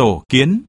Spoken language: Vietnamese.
tổ kiến.